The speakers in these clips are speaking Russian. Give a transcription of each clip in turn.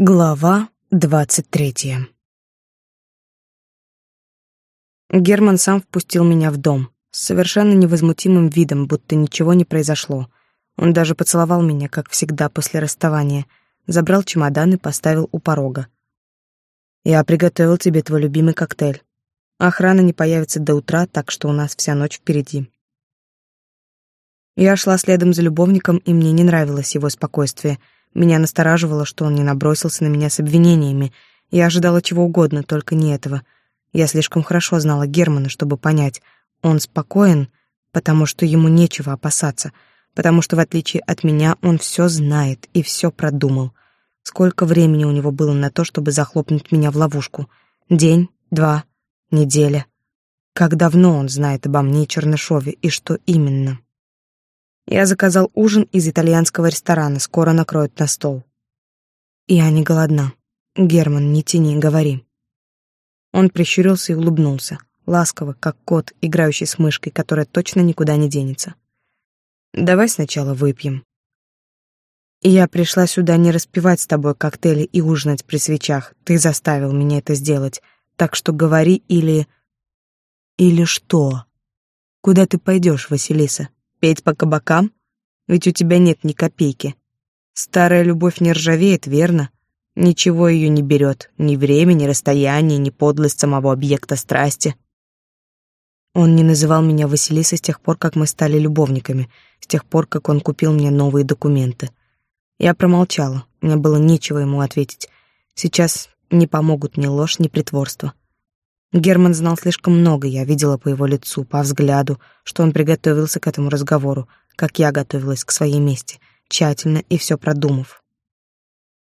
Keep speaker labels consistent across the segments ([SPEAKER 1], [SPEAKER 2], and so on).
[SPEAKER 1] Глава двадцать третья Герман сам впустил меня в дом, с совершенно невозмутимым видом, будто ничего не произошло. Он даже поцеловал меня, как всегда после расставания, забрал чемодан и поставил у порога. «Я приготовил тебе твой любимый коктейль. Охрана не появится до утра, так что у нас вся ночь впереди». Я шла следом за любовником, и мне не нравилось его спокойствие — меня настораживало, что он не набросился на меня с обвинениями. Я ожидала чего угодно, только не этого. Я слишком хорошо знала Германа, чтобы понять, он спокоен, потому что ему нечего опасаться, потому что, в отличие от меня, он все знает и все продумал. Сколько времени у него было на то, чтобы захлопнуть меня в ловушку? День, два, неделя. Как давно он знает обо мне и Чернышове, и что именно? Я заказал ужин из итальянского ресторана, скоро накроют на стол. Я не голодна. Герман, не тяни, говори. Он прищурился и улыбнулся, ласково, как кот, играющий с мышкой, которая точно никуда не денется. Давай сначала выпьем. Я пришла сюда не распивать с тобой коктейли и ужинать при свечах. Ты заставил меня это сделать. Так что говори или... Или что? Куда ты пойдешь, Василиса? Петь по кабакам? Ведь у тебя нет ни копейки. Старая любовь не ржавеет, верно? Ничего ее не берет, ни время, ни расстояние, ни подлость самого объекта страсти. Он не называл меня Василисой с тех пор, как мы стали любовниками, с тех пор, как он купил мне новые документы. Я промолчала, мне было нечего ему ответить. Сейчас не помогут ни ложь, ни притворство. Герман знал слишком много, я видела по его лицу, по взгляду, что он приготовился к этому разговору, как я готовилась к своей мести, тщательно и все продумав.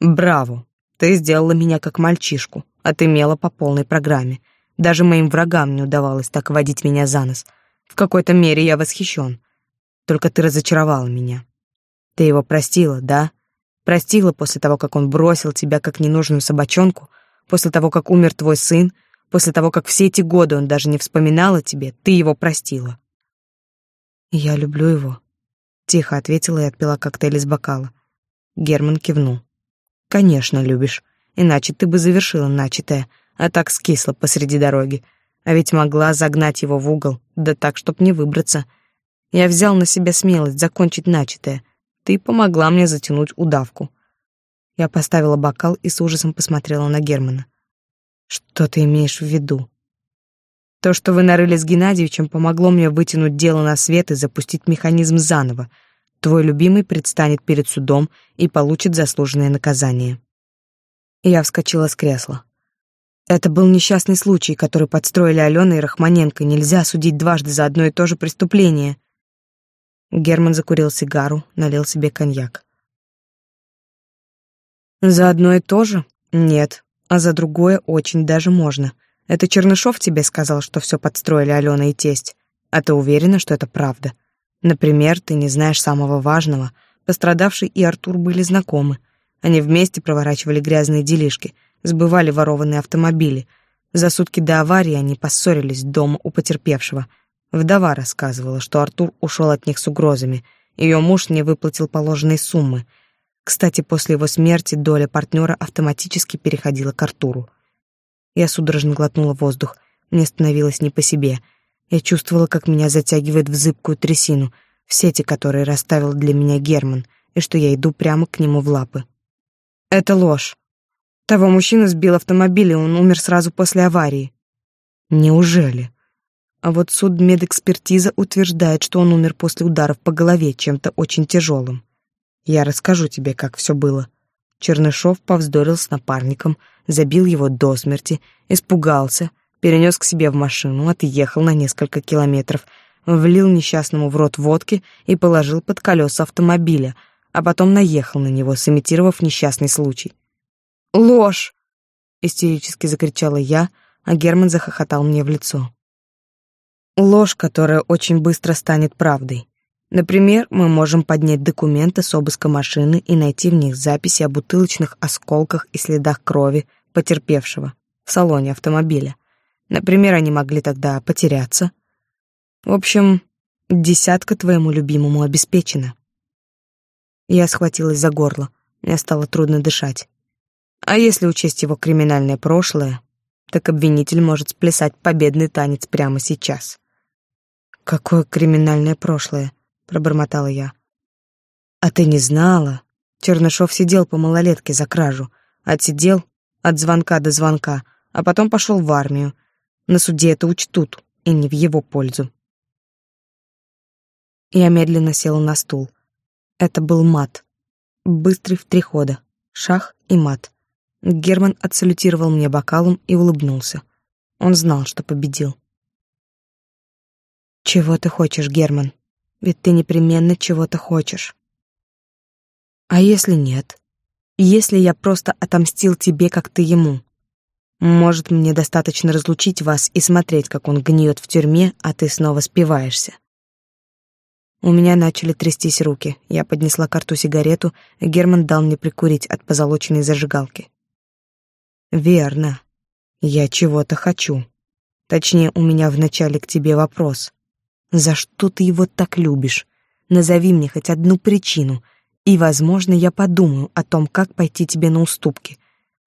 [SPEAKER 1] «Браво! Ты сделала меня как мальчишку, отымела по полной программе. Даже моим врагам не удавалось так водить меня за нос. В какой-то мере я восхищен. Только ты разочаровала меня. Ты его простила, да? Простила после того, как он бросил тебя как ненужную собачонку, после того, как умер твой сын, После того, как все эти годы он даже не вспоминал о тебе, ты его простила. Я люблю его, тихо ответила и отпила коктейль из бокала. Герман кивнул. Конечно, любишь. Иначе ты бы завершила начатое, а так скисла посреди дороги. А ведь могла загнать его в угол, да так, чтоб не выбраться. Я взял на себя смелость закончить начатое. Ты помогла мне затянуть удавку. Я поставила бокал и с ужасом посмотрела на Германа. Что ты имеешь в виду? То, что вы нарыли с Геннадьевичем, помогло мне вытянуть дело на свет и запустить механизм заново. Твой любимый предстанет перед судом и получит заслуженное наказание. Я вскочила с кресла. Это был несчастный случай, который подстроили Алена и Рахманенко. Нельзя судить дважды за одно и то же преступление. Герман закурил сигару, налил себе коньяк. За одно и то же? Нет, а за другое очень даже можно. Это Чернышов тебе сказал, что все подстроили Алена и тесть. А ты уверена, что это правда? Например, ты не знаешь самого важного. Пострадавший и Артур были знакомы. Они вместе проворачивали грязные делишки, сбывали ворованные автомобили. За сутки до аварии они поссорились дома у потерпевшего. Вдова рассказывала, что Артур ушел от них с угрозами. Ее муж не выплатил положенной суммы — кстати, после его смерти доля партнера автоматически переходила к Артуру. Я судорожно глотнула воздух. Мне становилось не по себе. Я чувствовала, как меня затягивает в зыбкую трясину, в сети, которые расставил для меня Герман, и что я иду прямо к нему в лапы. Это ложь. Того мужчину сбил автомобиль, и он умер сразу после аварии. Неужели? А вот судмедэкспертиза утверждает, что он умер после ударов по голове чем-то очень тяжелым. Я расскажу тебе, как все было. Чернышов повздорил с напарником, забил его до смерти, испугался, перенес к себе в машину, отъехал на несколько километров, влил несчастному в рот водки и положил под колеса автомобиля, а потом наехал на него, сымитировав несчастный случай. «Ложь!» — истерически закричала я, а Герман захохотал мне в лицо. Ложь, которая очень быстро станет правдой. Например, мы можем поднять документы с обыска машины и найти в них записи о бутылочных осколках и следах крови потерпевшего в салоне автомобиля. Например, они могли тогда потеряться. В общем, десятка твоему любимому обеспечена. Я схватилась за горло. Мне стало трудно дышать. А если учесть его криминальное прошлое, так обвинитель может сплясать победный танец прямо сейчас. «Какое криминальное прошлое?» — пробормотала я. «А ты не знала?» Чернышов сидел по малолетке за кражу. Отсидел от звонка до звонка, а потом пошел в армию. На суде это учтут, и не в его пользу. Я медленно села на стул. Это был мат. Быстрый в три хода. Шах и мат. Герман отсалютировал мне бокалом и улыбнулся. Он знал, что победил. «Чего ты хочешь, Герман? Ведь ты непременно чего-то хочешь». «А если нет? Если я просто отомстил тебе, как ты ему? Может, мне достаточно разлучить вас и смотреть, как он гниет в тюрьме, а ты снова спиваешься?» У меня начали трястись руки. Я поднесла к рту сигарету, Герман дал мне прикурить от позолоченной зажигалки. «Верно. Я чего-то хочу. Точнее, у меня вначале к тебе вопрос. За что ты его так любишь? Назови мне хоть одну причину, и, возможно, я подумаю о том, как пойти тебе на уступки.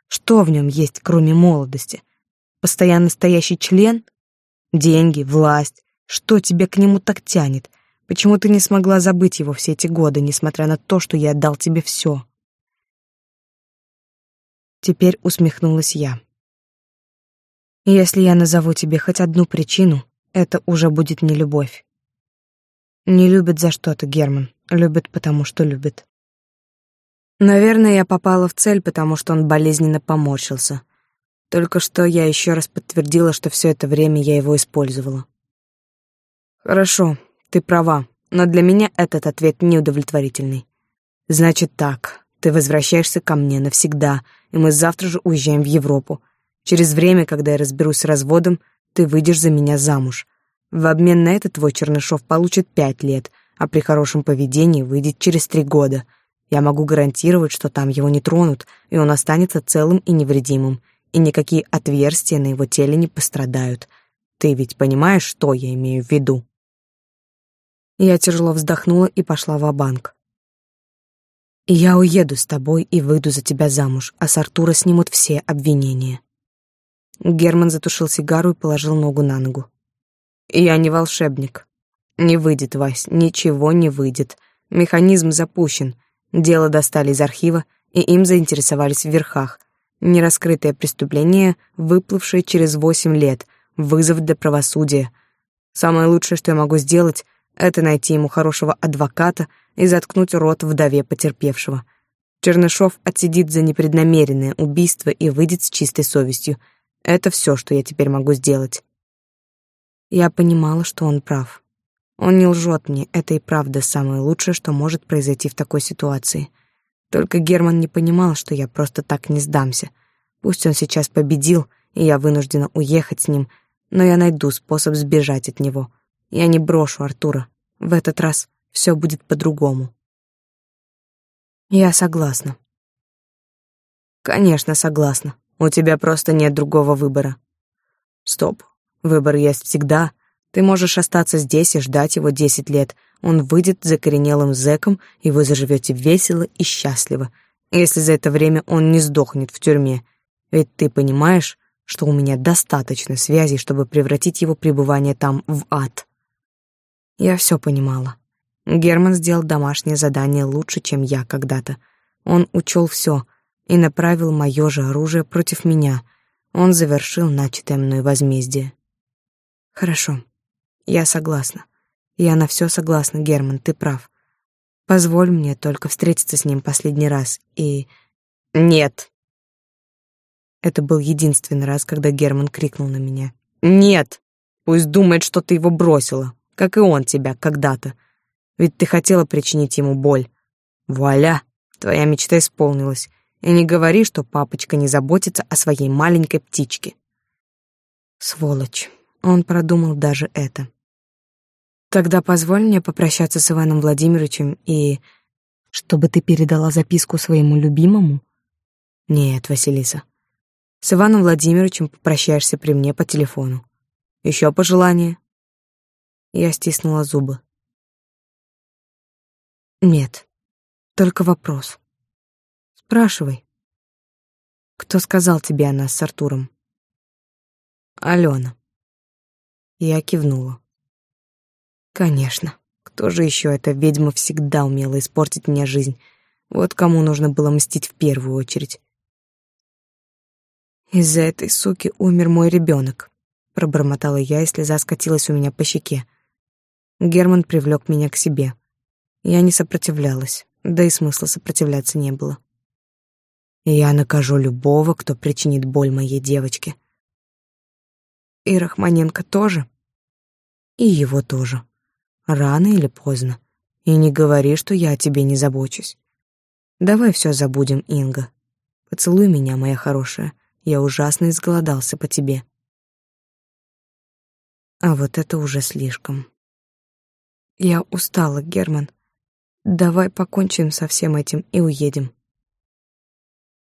[SPEAKER 1] Что в нем есть, кроме молодости? Постоянно стоящий член? Деньги, власть? Что тебе к нему так тянет? Почему ты не смогла забыть его все эти годы, несмотря на то, что я отдал тебе все? Теперь усмехнулась я. Если я назову тебе хоть одну причину, это уже будет не любовь. Не любит за что-то, Герман. Любит, потому что любит. Наверное, я попала в цель, потому что он болезненно поморщился. Только что я еще раз подтвердила, что все это время я его использовала. Хорошо, ты права, но для меня этот ответ неудовлетворительный. Значит так, ты возвращаешься ко мне навсегда, и мы завтра же уезжаем в Европу. Через время, когда я разберусь с разводом, ты выйдешь за меня замуж. В обмен на это твой Чернышов получит пять лет, а при хорошем поведении выйдет через три года. Я могу гарантировать, что там его не тронут, и он останется целым и невредимым, и никакие отверстия на его теле не пострадают. Ты ведь понимаешь, что я имею в виду?» Я тяжело вздохнула и пошла в банк Я уеду с тобой и выйду за тебя замуж, а с Артура снимут все обвинения. Герман затушил сигару и положил ногу на ногу. «Я не волшебник. Не выйдет, Вась, ничего не выйдет. Механизм запущен. Дело достали из архива, и им заинтересовались в верхах. Нераскрытое преступление, выплывшее через восемь лет, вызов для правосудия. Самое лучшее, что я могу сделать, это найти ему хорошего адвоката и заткнуть рот вдове потерпевшего. Чернышов отсидит за непреднамеренное убийство и выйдет с чистой совестью — это все, что я теперь могу сделать. Я понимала, что он прав. Он не лжет мне, это и правда самое лучшее, что может произойти в такой ситуации. Только Герман не понимал, что я просто так не сдамся. Пусть он сейчас победил, и я вынуждена уехать с ним, но я найду способ сбежать от него. Я не брошу Артура. В этот раз все будет по-другому. Я согласна. Конечно, согласна. У тебя просто нет другого выбора. Стоп. Выбор есть всегда. Ты можешь остаться здесь и ждать его десять лет. Он выйдет закоренелым зэком, и вы заживете весело и счастливо, если за это время он не сдохнет в тюрьме. Ведь ты понимаешь, что у меня достаточно связей, чтобы превратить его пребывание там в ад. Я все понимала. Герман сделал домашнее задание лучше, чем я когда-то. Он учел все — и направил мое же оружие против меня. Он завершил начатое мной возмездие. Хорошо, я согласна. Я на все согласна, Герман, ты прав. Позволь мне только встретиться с ним последний раз и... Нет. Это был единственный раз, когда Герман крикнул на меня. Нет! Пусть думает, что ты его бросила, как и он тебя когда-то. Ведь ты хотела причинить ему боль. Вуаля, твоя мечта исполнилась. И не говори, что папочка не заботится о своей маленькой птичке. Сволочь, он продумал даже это. Тогда позволь мне попрощаться с Иваном Владимировичем и... Чтобы ты передала записку своему любимому? Нет, Василиса. С Иваном Владимировичем попрощаешься при мне по телефону. Еще пожелание? Я стиснула зубы. Нет, только вопрос. Спрашивай. Кто сказал тебе о нас с Артуром? Алена. Я кивнула. Конечно. Кто же еще эта ведьма всегда умела испортить мне жизнь? Вот кому нужно было мстить в первую очередь. Из-за этой суки умер мой ребенок, пробормотала я, и слеза скатилась у меня по щеке. Герман привлек меня к себе. Я не сопротивлялась, да и смысла сопротивляться не было. Я накажу любого, кто причинит боль моей девочке. И Рахманенко тоже? И его тоже. Рано или поздно. И не говори, что я о тебе не забочусь. Давай все забудем, Инга. Поцелуй меня, моя хорошая. Я ужасно изголодался по тебе. А вот это уже слишком. Я устала, Герман. Давай покончим со всем этим и уедем.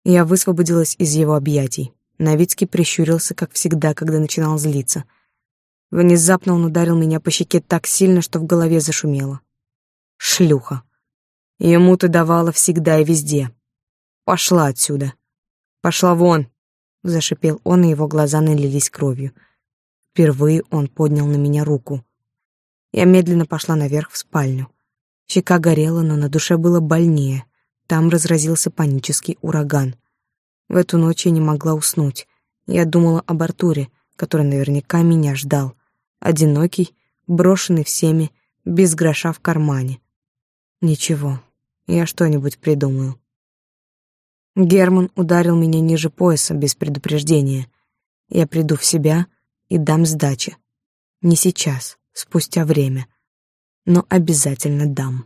[SPEAKER 1] Я высвободилась из его объятий. Новицкий прищурился, как всегда, когда начинал злиться. Внезапно он ударил меня по щеке так сильно, что в голове зашумело. Шлюха. Ему ты давала всегда и везде. Пошла отсюда. Пошла вон зашипел он, и его глаза налились кровью. Впервые он поднял на меня руку. Я медленно пошла наверх в спальню. Щека горела, но на душе было больнее. Там разразился панический ураган. В эту ночь я не могла уснуть. Я думала об Артуре, который наверняка меня ждал. Одинокий, брошенный всеми, без гроша в кармане. Ничего, я что-нибудь придумаю. Герман ударил меня ниже пояса без предупреждения. Я приду в себя и дам сдачи. Не сейчас, спустя время, но обязательно дам.